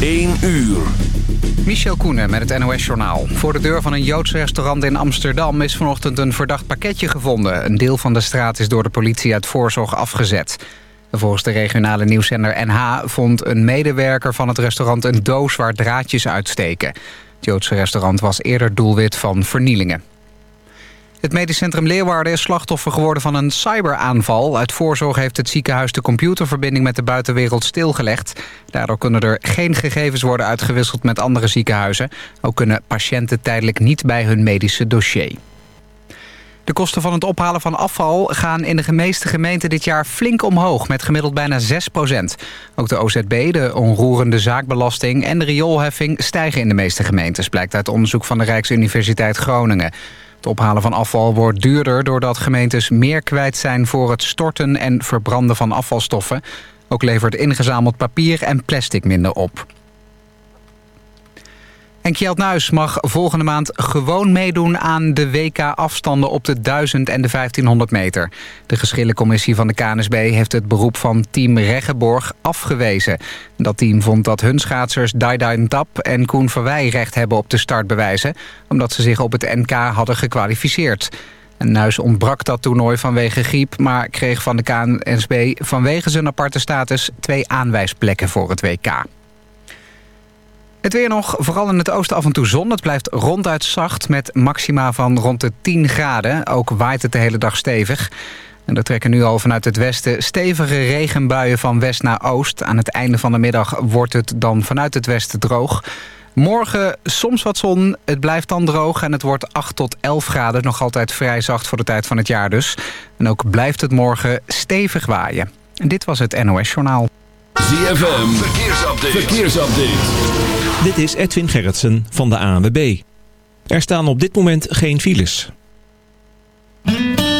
1 uur. Michel Koenen met het NOS-journaal. Voor de deur van een Joods restaurant in Amsterdam is vanochtend een verdacht pakketje gevonden. Een deel van de straat is door de politie uit voorzorg afgezet. Volgens de regionale nieuwszender NH vond een medewerker van het restaurant een doos waar draadjes uitsteken. Het Joodse restaurant was eerder doelwit van vernielingen. Het medisch centrum Leeuwarden is slachtoffer geworden van een cyberaanval. Uit voorzorg heeft het ziekenhuis de computerverbinding met de buitenwereld stilgelegd. Daardoor kunnen er geen gegevens worden uitgewisseld met andere ziekenhuizen. Ook kunnen patiënten tijdelijk niet bij hun medische dossier. De kosten van het ophalen van afval gaan in de meeste gemeenten dit jaar flink omhoog, met gemiddeld bijna 6% Ook de OZB, de onroerende zaakbelasting en de rioolheffing stijgen in de meeste gemeentes, blijkt uit onderzoek van de Rijksuniversiteit Groningen. Het ophalen van afval wordt duurder doordat gemeentes meer kwijt zijn voor het storten en verbranden van afvalstoffen. Ook levert ingezameld papier en plastic minder op. En Kjeld Nuis mag volgende maand gewoon meedoen aan de WK-afstanden op de 1000 en de 1500 meter. De geschillencommissie van de KNSB heeft het beroep van team Reggeborg afgewezen. Dat team vond dat hun schaatsers Daidain Tap en Koen Verwij recht hebben op de startbewijzen... omdat ze zich op het NK hadden gekwalificeerd. Nuis ontbrak dat toernooi vanwege griep... maar kreeg van de KNSB vanwege zijn aparte status twee aanwijsplekken voor het WK. Het weer nog, vooral in het oosten af en toe zon. Het blijft ronduit zacht met maxima van rond de 10 graden. Ook waait het de hele dag stevig. En er trekken nu al vanuit het westen stevige regenbuien van west naar oost. Aan het einde van de middag wordt het dan vanuit het westen droog. Morgen soms wat zon, het blijft dan droog en het wordt 8 tot 11 graden. Nog altijd vrij zacht voor de tijd van het jaar dus. En ook blijft het morgen stevig waaien. En dit was het NOS Journaal. ZFM, verkeersupdate. verkeersupdate. Dit is Edwin Gerritsen van de ANWB. Er staan op dit moment geen files.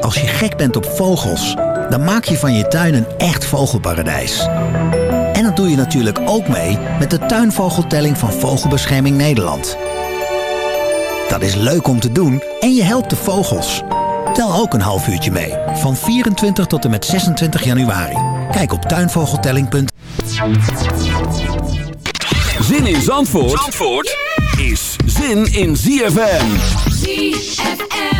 Als je gek bent op vogels, dan maak je van je tuin een echt vogelparadijs. En dat doe je natuurlijk ook mee met de tuinvogeltelling van Vogelbescherming Nederland. Dat is leuk om te doen en je helpt de vogels. Tel ook een half uurtje mee, van 24 tot en met 26 januari. Kijk op tuinvogeltelling.nl Zin in Zandvoort, Zandvoort is zin in ZFM. ZFM.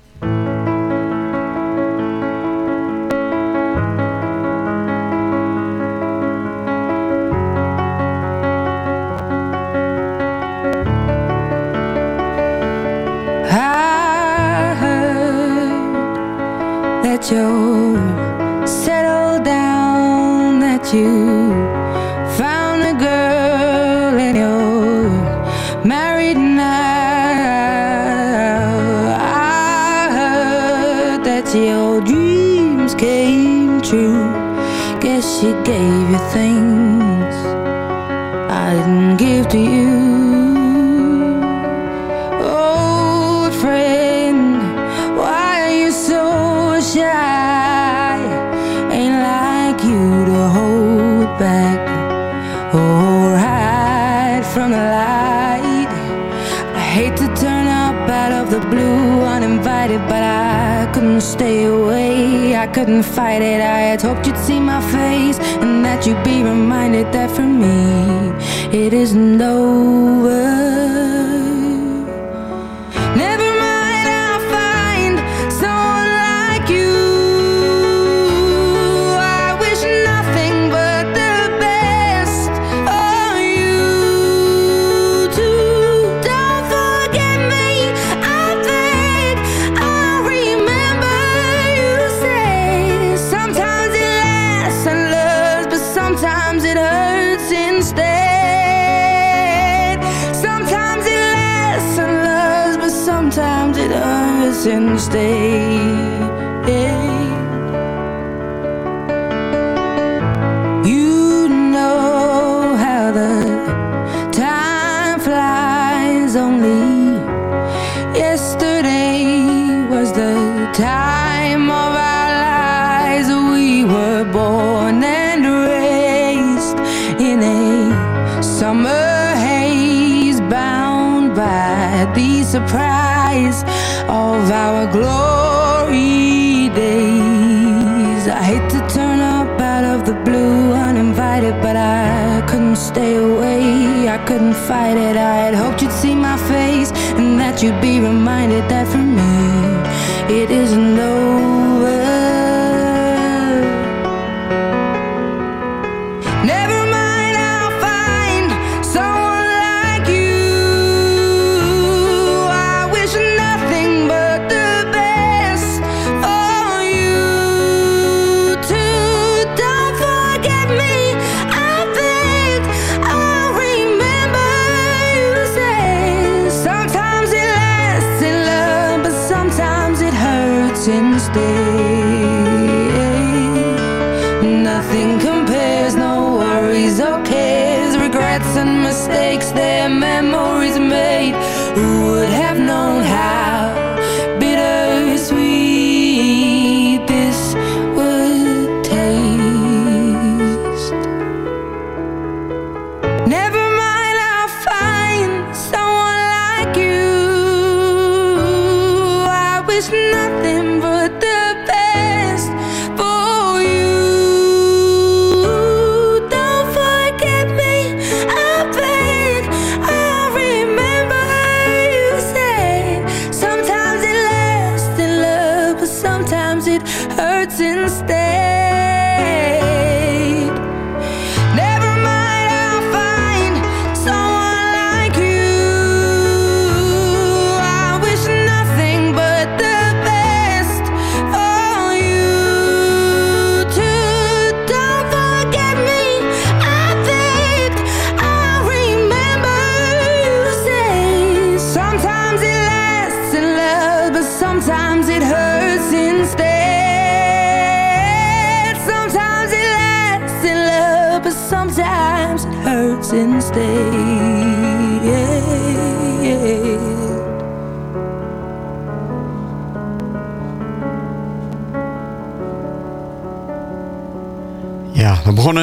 it is no since day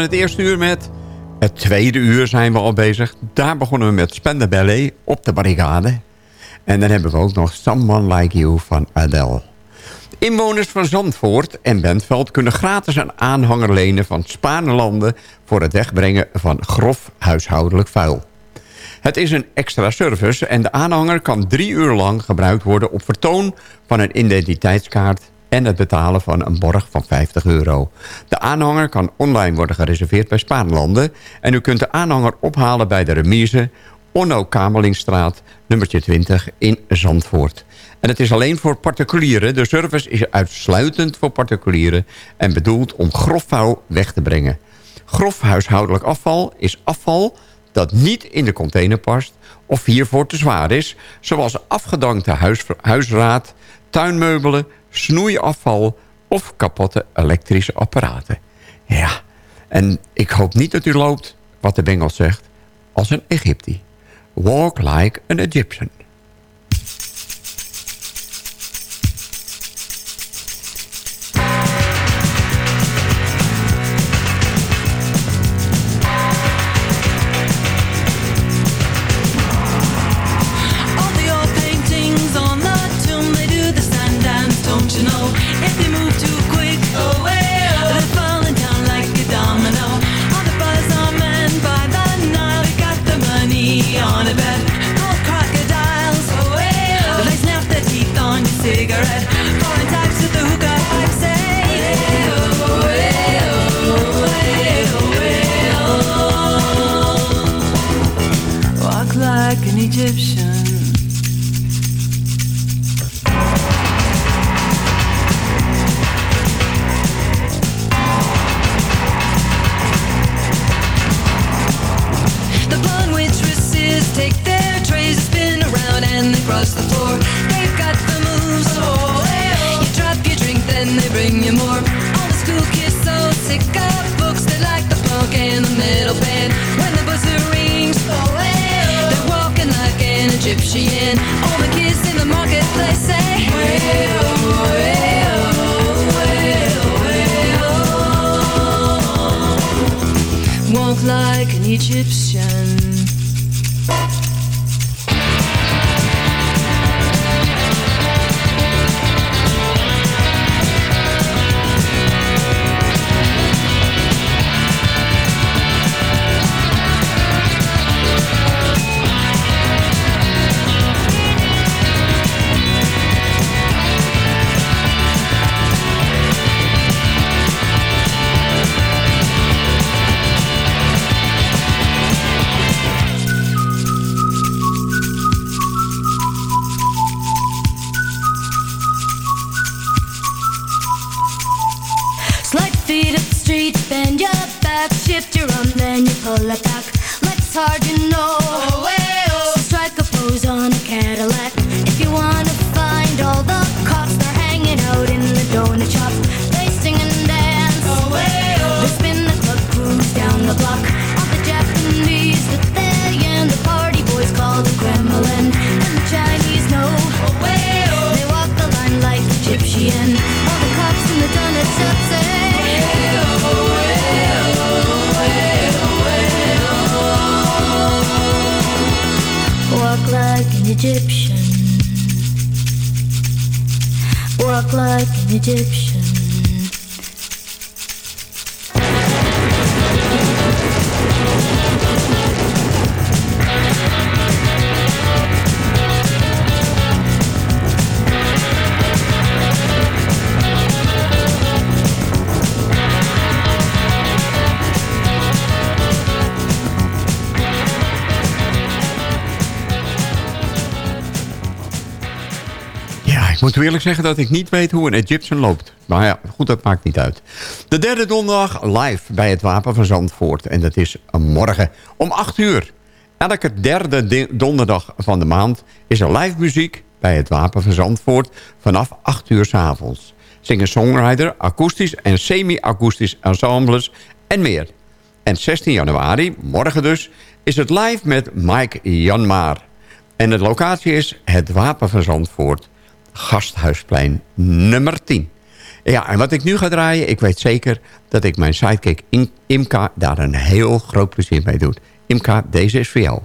het eerste uur met. Het tweede uur zijn we al bezig. Daar begonnen we met Spender Ballet op de barricade. En dan hebben we ook nog Someone Like You van Adele. Inwoners van Zandvoort en Bentveld kunnen gratis een aanhanger lenen van Spaanlanden voor het wegbrengen van grof huishoudelijk vuil. Het is een extra service en de aanhanger kan drie uur lang gebruikt worden op vertoon van een identiteitskaart en het betalen van een borg van 50 euro. De aanhanger kan online worden gereserveerd bij Spaanlanden... en u kunt de aanhanger ophalen bij de remise Onno Kamerlingstraat, nummertje 20 in Zandvoort. En het is alleen voor particulieren. De service is uitsluitend voor particulieren... en bedoeld om grof vuil weg te brengen. Grof huishoudelijk afval is afval dat niet in de container past... of hiervoor te zwaar is... zoals afgedankte huis, huisraad, tuinmeubelen, snoeiafval... of kapotte elektrische apparaten. Ja, en ik hoop niet dat u loopt, wat de Bengels zegt... als een Egypti. Walk like an Egyptian. Then they bring you more. All the school kids so sick of books, they like the punk and the metal band. When the buzzer rings, oh well. They're walking like an Egyptian. All the kids in the marketplace say, well, well, well, well. Walk like an Egyptian. Moet eerlijk zeggen dat ik niet weet hoe een Egyptian loopt. Maar ja, goed, dat maakt niet uit. De derde donderdag live bij het Wapen van Zandvoort. En dat is morgen om 8 uur. Elke derde donderdag van de maand is er live muziek bij het Wapen van Zandvoort vanaf 8 uur s avonds. Singer-songwriter, akoestisch en semi-akoestisch ensembles en meer. En 16 januari, morgen dus, is het live met Mike Janmaar. En de locatie is het Wapen van Zandvoort, Gasthuisplein nummer 10. Ja, en wat ik nu ga draaien, ik weet zeker dat ik mijn sidekick Imka daar een heel groot plezier mee doe. Imka, deze is voor jou.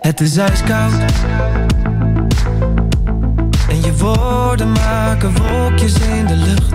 Het is ijskoud En je woorden maken wolkjes in de lucht.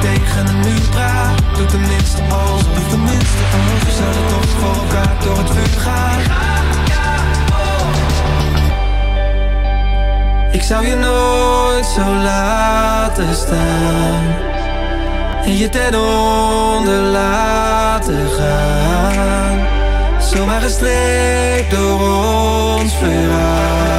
Tegen een muur praat. Doe tenminste alsof. Doe tenminste alsof. We zouden toch voor elkaar door het vuur gaan. Ik zou je nooit zo laten staan En je ten onder laten gaan Zomaar gestreept door ons verhaal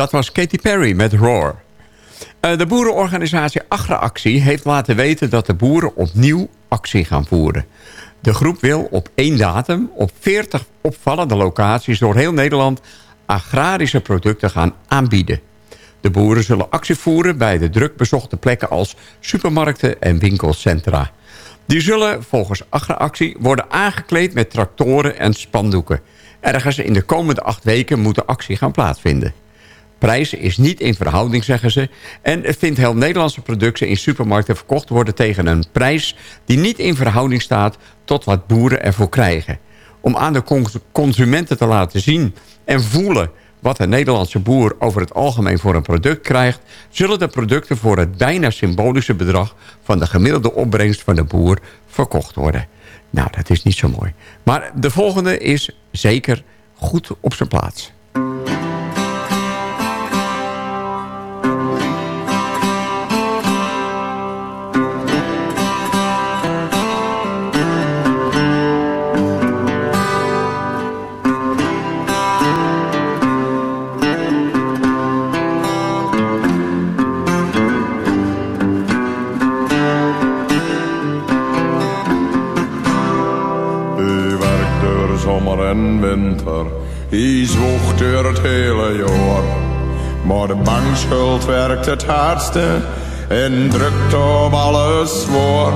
Dat was Katy Perry met Roar. Eh, de boerenorganisatie Agra-actie heeft laten weten... dat de boeren opnieuw actie gaan voeren. De groep wil op één datum op 40 opvallende locaties... door heel Nederland agrarische producten gaan aanbieden. De boeren zullen actie voeren bij de druk bezochte plekken... als supermarkten en winkelcentra. Die zullen volgens Agra-actie worden aangekleed met tractoren en spandoeken. Ergens in de komende acht weken moet de actie gaan plaatsvinden. Prijs is niet in verhouding, zeggen ze. En vindt heel Nederlandse producten in supermarkten verkocht worden... tegen een prijs die niet in verhouding staat tot wat boeren ervoor krijgen. Om aan de cons- consumenten te laten zien en voelen wat een Nederlandse boer over het algemeen voor een product krijgt... zullen de producten voor het bijna symbolische bedrag... van de gemiddelde opbrengst van de boer verkocht worden. Nou, dat is niet zo mooi. Maar de volgende is zeker goed op zijn plaats. Hij zwoegt door het hele jaar. Maar de bankschuld werkt het hardste en drukt op alles voor.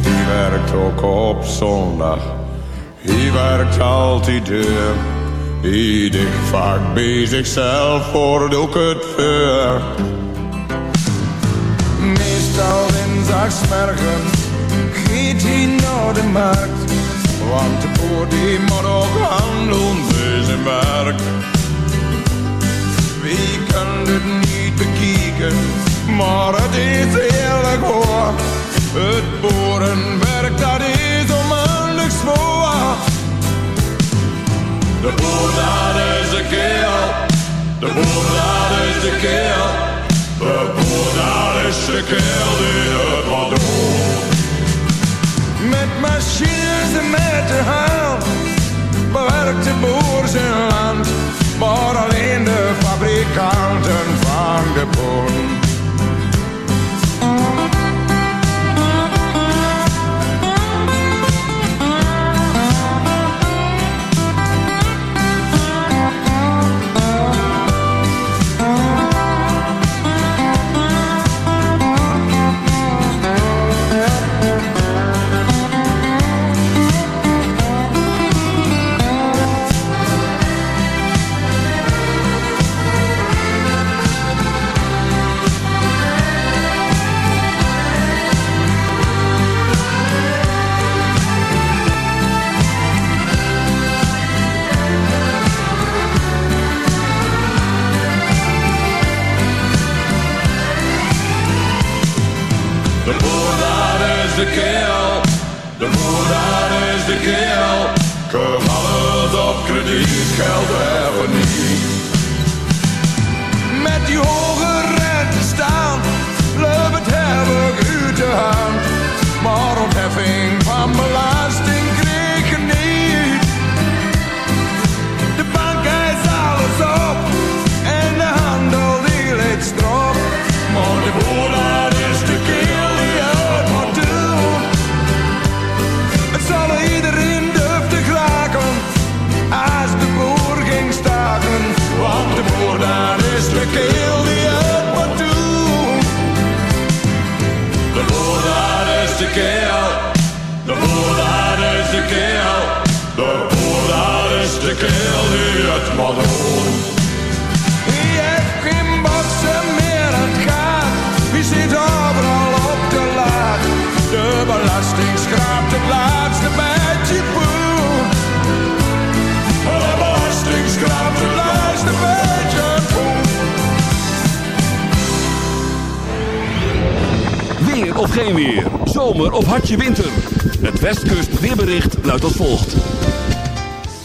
Hij werkt ook op zondag, hij werkt altijd deur. Hij dicht vaak bij zichzelf voor ook het vuur. Meestal dinsdagsmorgen gaat hij naar de markt. Want de boer die moet ook Wie kan het niet bekijken, maar het is eerlijk hoor. Het boerenwerk dat is onmiddellijk zwaar. De boer is de keel, de boer dat is de keel. De boer dat is de keel die het wat doet. Met machines en met de hand bewerkt de boer zijn land. Maar alleen de fabrikanten van de boon. Krediet, geld hebben niet. Met die hoge rente staan, loopt het hebben uit de hand. Maar ontheffing van belasting het moet doen. Wie heeft geen boksen meer aan het gaan? Wie zit overal op de laag? De belasting schraapt het laatste beetje poen. De belasting schraapt het laatste beetje poen. Weer of geen weer. Zomer of hartje winter. Het Westkust weerbericht luidt als volgt.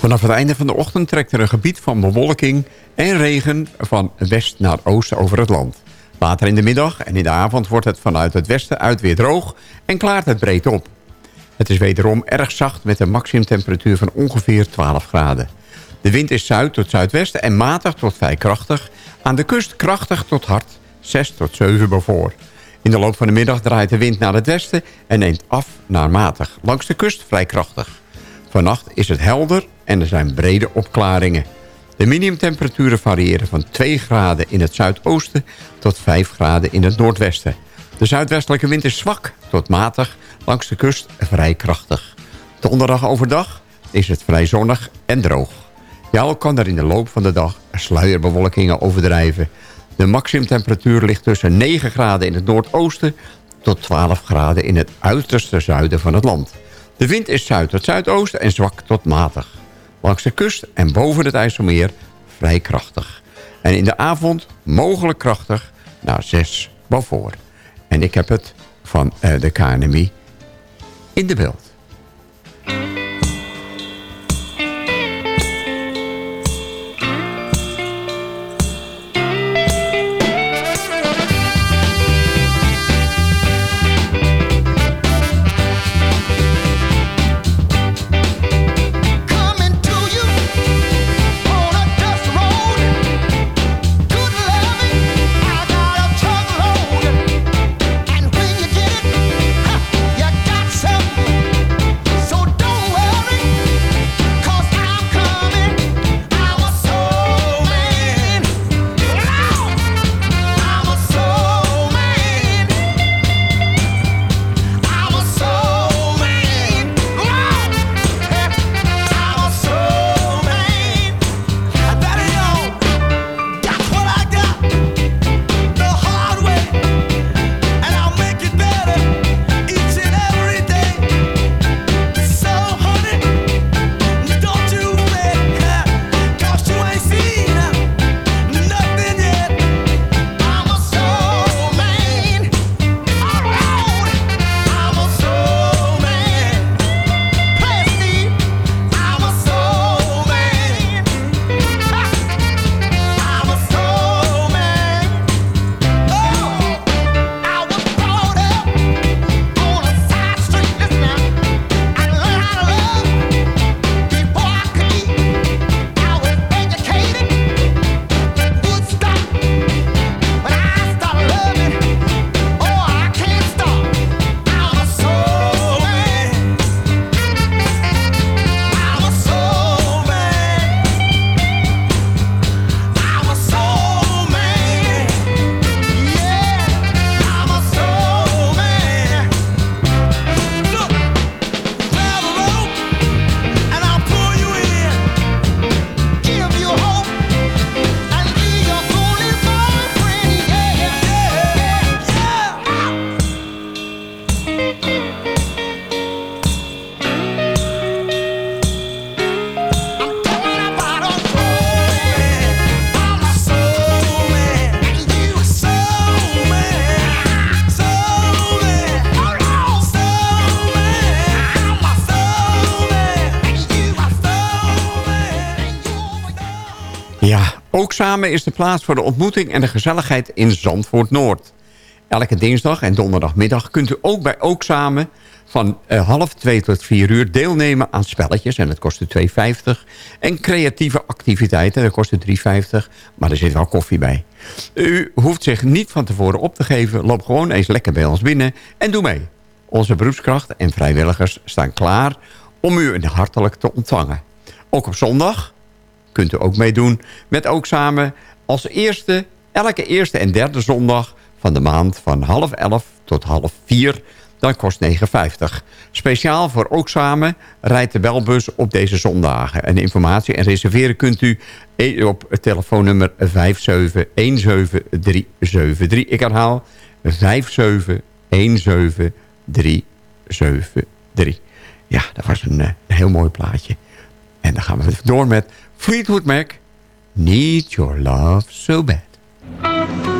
Vanaf het einde van de ochtend trekt er een gebied van bewolking en regen van west naar oost over het land. Later in de middag en in de avond wordt het vanuit het westen uit weer droog en klaart het breed op. Het is wederom erg zacht met een maximumtemperatuur van ongeveer 12 graden. De wind is zuid tot zuidwesten en matig tot vrij krachtig. Aan de kust krachtig tot hard, 6 tot 7 bevoor. In de loop van de middag draait de wind naar het westen en neemt af naar matig. Langs de kust vrij krachtig. Vannacht is het helder en er zijn brede opklaringen. De minimumtemperaturen variëren van 2 graden in het zuidoosten tot 5 graden in het noordwesten. De zuidwestelijke wind is zwak tot matig, langs de kust vrij krachtig. Donderdag overdag is het vrij zonnig en droog. Wel kan er in de loop van de dag sluierbewolkingen overdrijven. De maximumtemperatuur ligt tussen 9 graden in het noordoosten... tot 12 graden in het uiterste zuiden van het land. De wind is zuid tot zuidoosten en zwak tot matig. Langs de kust en boven het IJsselmeer vrij krachtig. En in de avond mogelijk krachtig naar 6 boven. En ik heb het van eh, de KNMI in de beeld. Ja, ook samen is de plaats voor de ontmoeting en de gezelligheid in Zandvoort Noord. Elke dinsdag en donderdagmiddag kunt u ook bij Ook Samen van eh, half twee tot vier uur deelnemen aan spelletjes. En dat kost u 2,50. En creatieve activiteiten, dat kost u 3,50. Maar er zit wel koffie bij. U hoeft zich niet van tevoren op te geven. Loop gewoon eens lekker bij ons binnen en doe mee. Onze beroepskrachten en vrijwilligers staan klaar om u hartelijk te ontvangen. Ook op zondag kunt u ook meedoen met ook samen als eerste, elke eerste en derde zondag van de maand van half elf tot half vier. Dan kost 9,50. Speciaal voor ook samen rijdt de belbus op deze zondagen. En informatie en reserveren kunt u e- op telefoonnummer 5717373. Ik herhaal 5717373. Ja, dat was een, eh, een heel mooi plaatje. En dan gaan we door met Fleetwood Mac. Need your love so bad.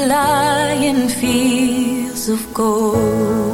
As we lie in fields of gold.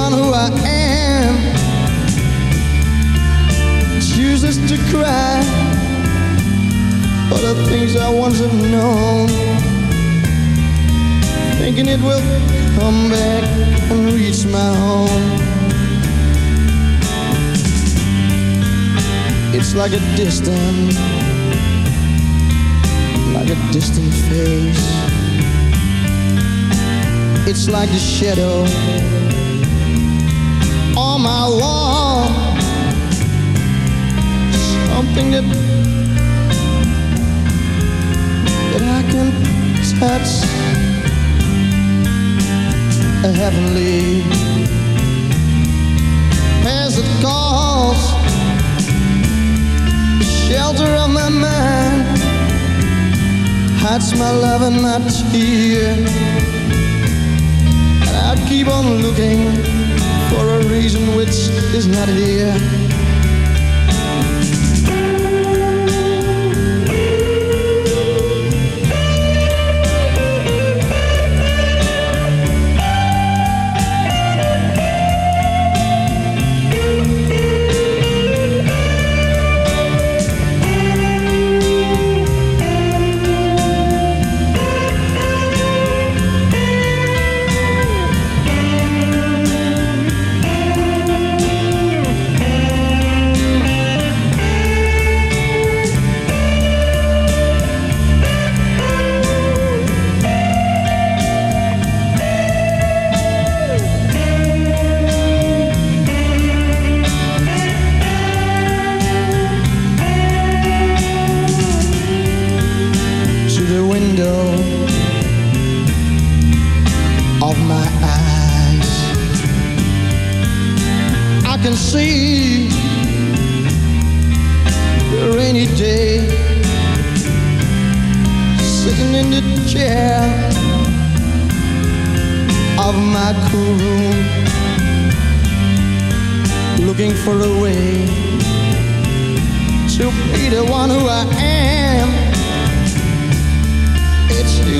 Be the one who I am. Chooses to cry for the things I once have known, thinking it will come back and reach my home. It's like a distant, like a distant face. It's like the shadow on my wall. Something that that I can touch. A heavenly as it calls shelter of my mind hides my love and my tear and I keep on looking for a reason which is not here window of my eyes. I can see the rainy day sitting in the chair of my cool room, looking for a way to be the one who I am.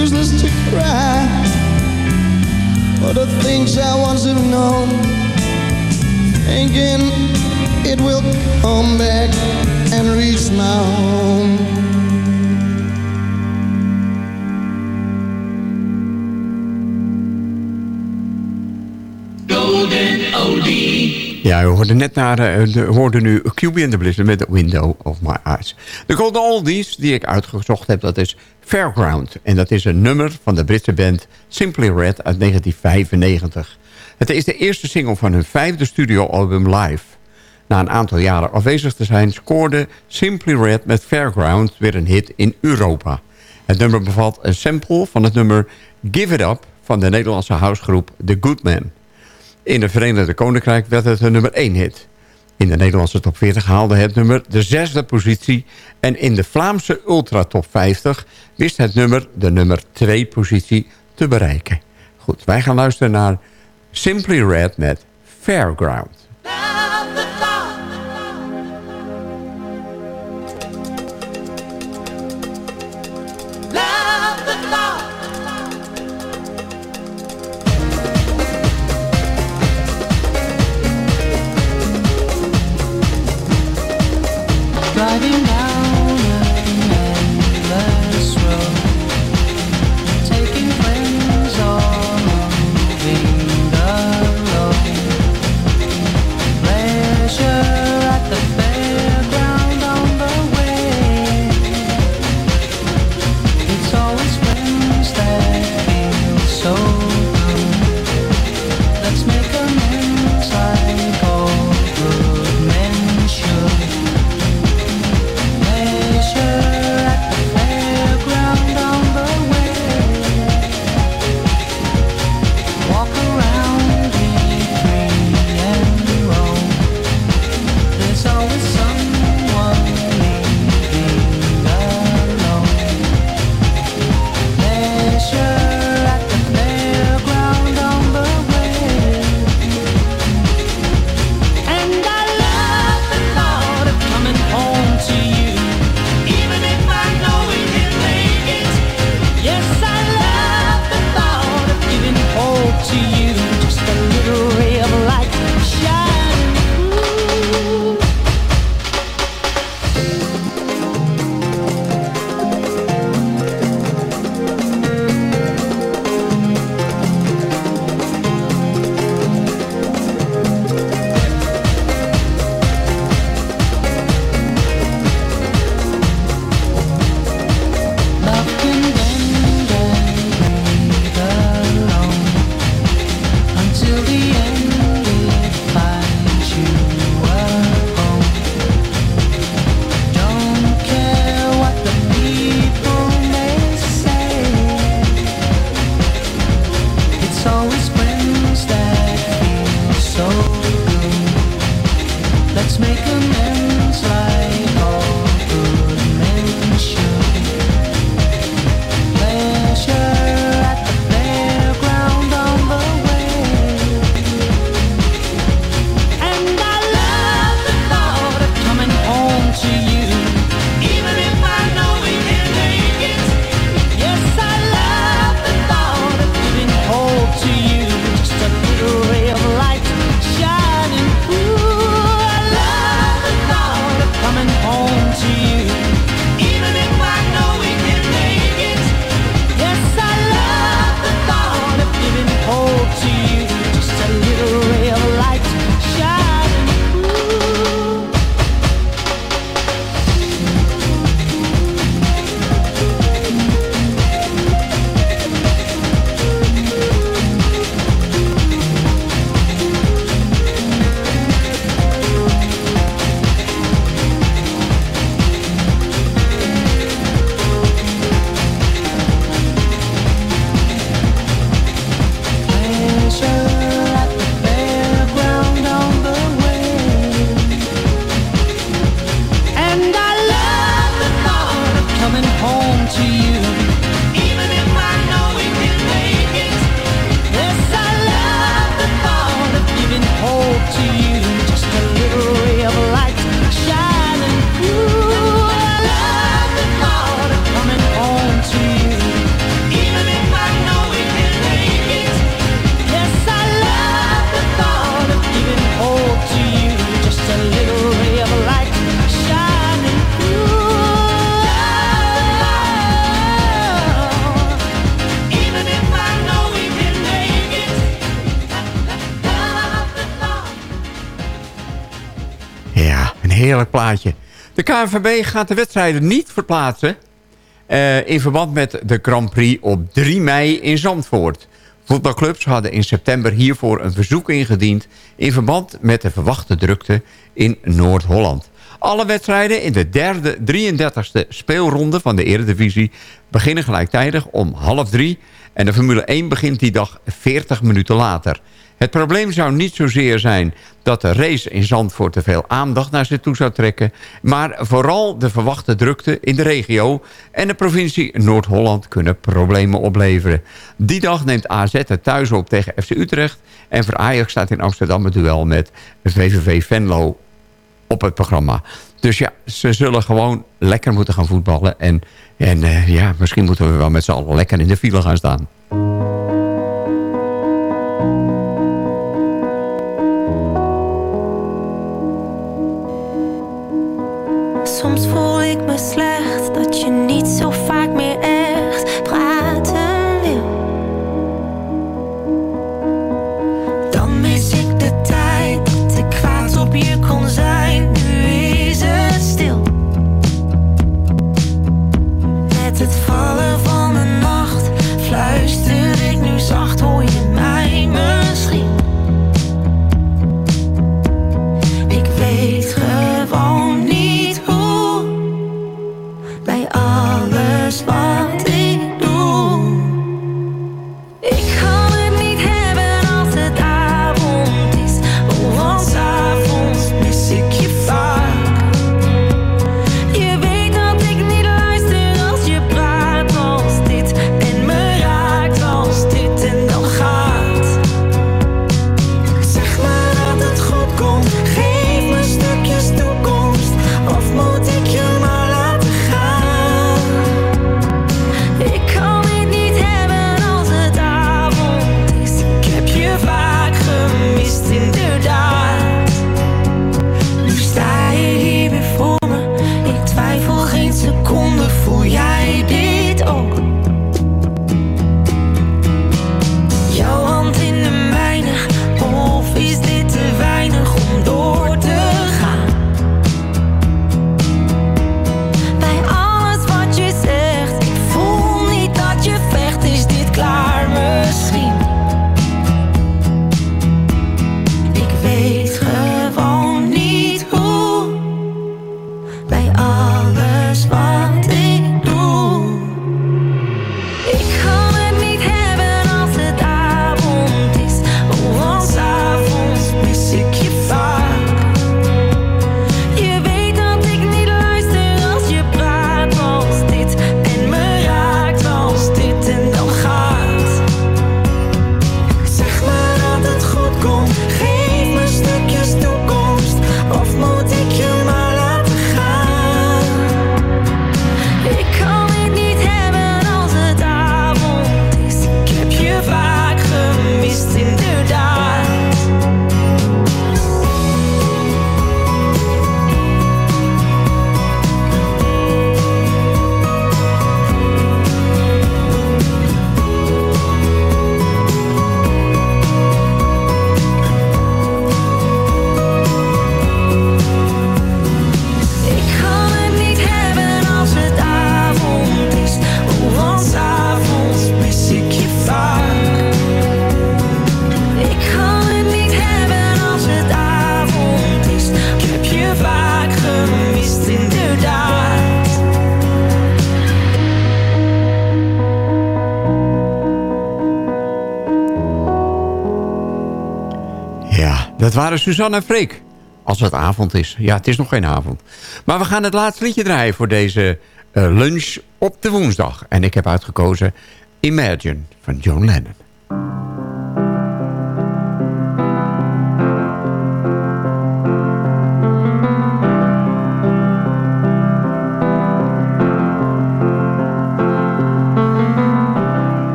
Useless to cry for the things I once have known. Thinking it will come back and reach my home. Golden Oldie. Ja, we hoorden net naar, eh, de, hoorden nu QB and the Blizzard met The Window of My Eyes. De Golden Oldies die ik uitgezocht heb, dat is Fairground. En dat is een nummer van de Britse band Simply Red uit 1995. Het is de eerste single van hun vijfde studioalbum Live. Na een aantal jaren afwezig te zijn... scoorde Simply Red met Fairground weer een hit in Europa. Het nummer bevat een sample van het nummer Give It Up... van de Nederlandse housegroep The Good Men. In het Verenigde Koninkrijk werd het een nummer 1 hit. In de Nederlandse top 40 haalde het nummer de zesde positie... en in de Vlaamse Ultra Top 50 wist het nummer de nummer 2 positie te bereiken. Goed, wij gaan luisteren naar Simply Red met Fairground. Heerlijk plaatje. De KNVB gaat de wedstrijden niet verplaatsen... eh, in verband met de Grand Prix op 3 mei in Zandvoort. Voetbalclubs hadden in september hiervoor een verzoek ingediend... in verband met de verwachte drukte in Noord-Holland. Alle wedstrijden in de derde 33ste speelronde van de Eredivisie... beginnen gelijktijdig om half drie... en de Formule 1 begint die dag 40 minuten later... Het probleem zou niet zozeer zijn dat de race in Zandvoort te veel aandacht naar zich toe zou trekken, maar vooral de verwachte drukte in de regio en de provincie Noord-Holland kunnen problemen opleveren. Die dag neemt AZ het thuis op tegen FC Utrecht en voor Ajax staat in Amsterdam het duel met VVV Venlo op het programma. Dus ja, ze zullen gewoon lekker moeten gaan voetballen en, en eh, ja, misschien moeten we wel met z'n allen lekker in de file gaan staan. Soms waren Suzanne en Freek. Als het avond is. Ja, het is nog geen avond. Maar we gaan het laatste liedje draaien voor deze eh, lunch op de woensdag. En ik heb uitgekozen Imagine van John Lennon.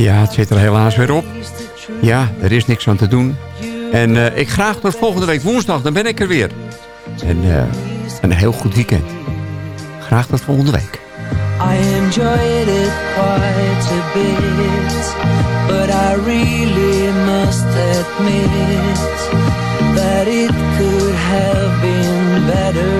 Ja, het zit er helaas weer op. Ja, er is niks aan te doen. En eh, ik graag tot volgende week woensdag, dan ben ik er weer. En eh, een heel goed weekend. Graag tot volgende week. I enjoyed it quite a bit, but I really must admit that it could have been better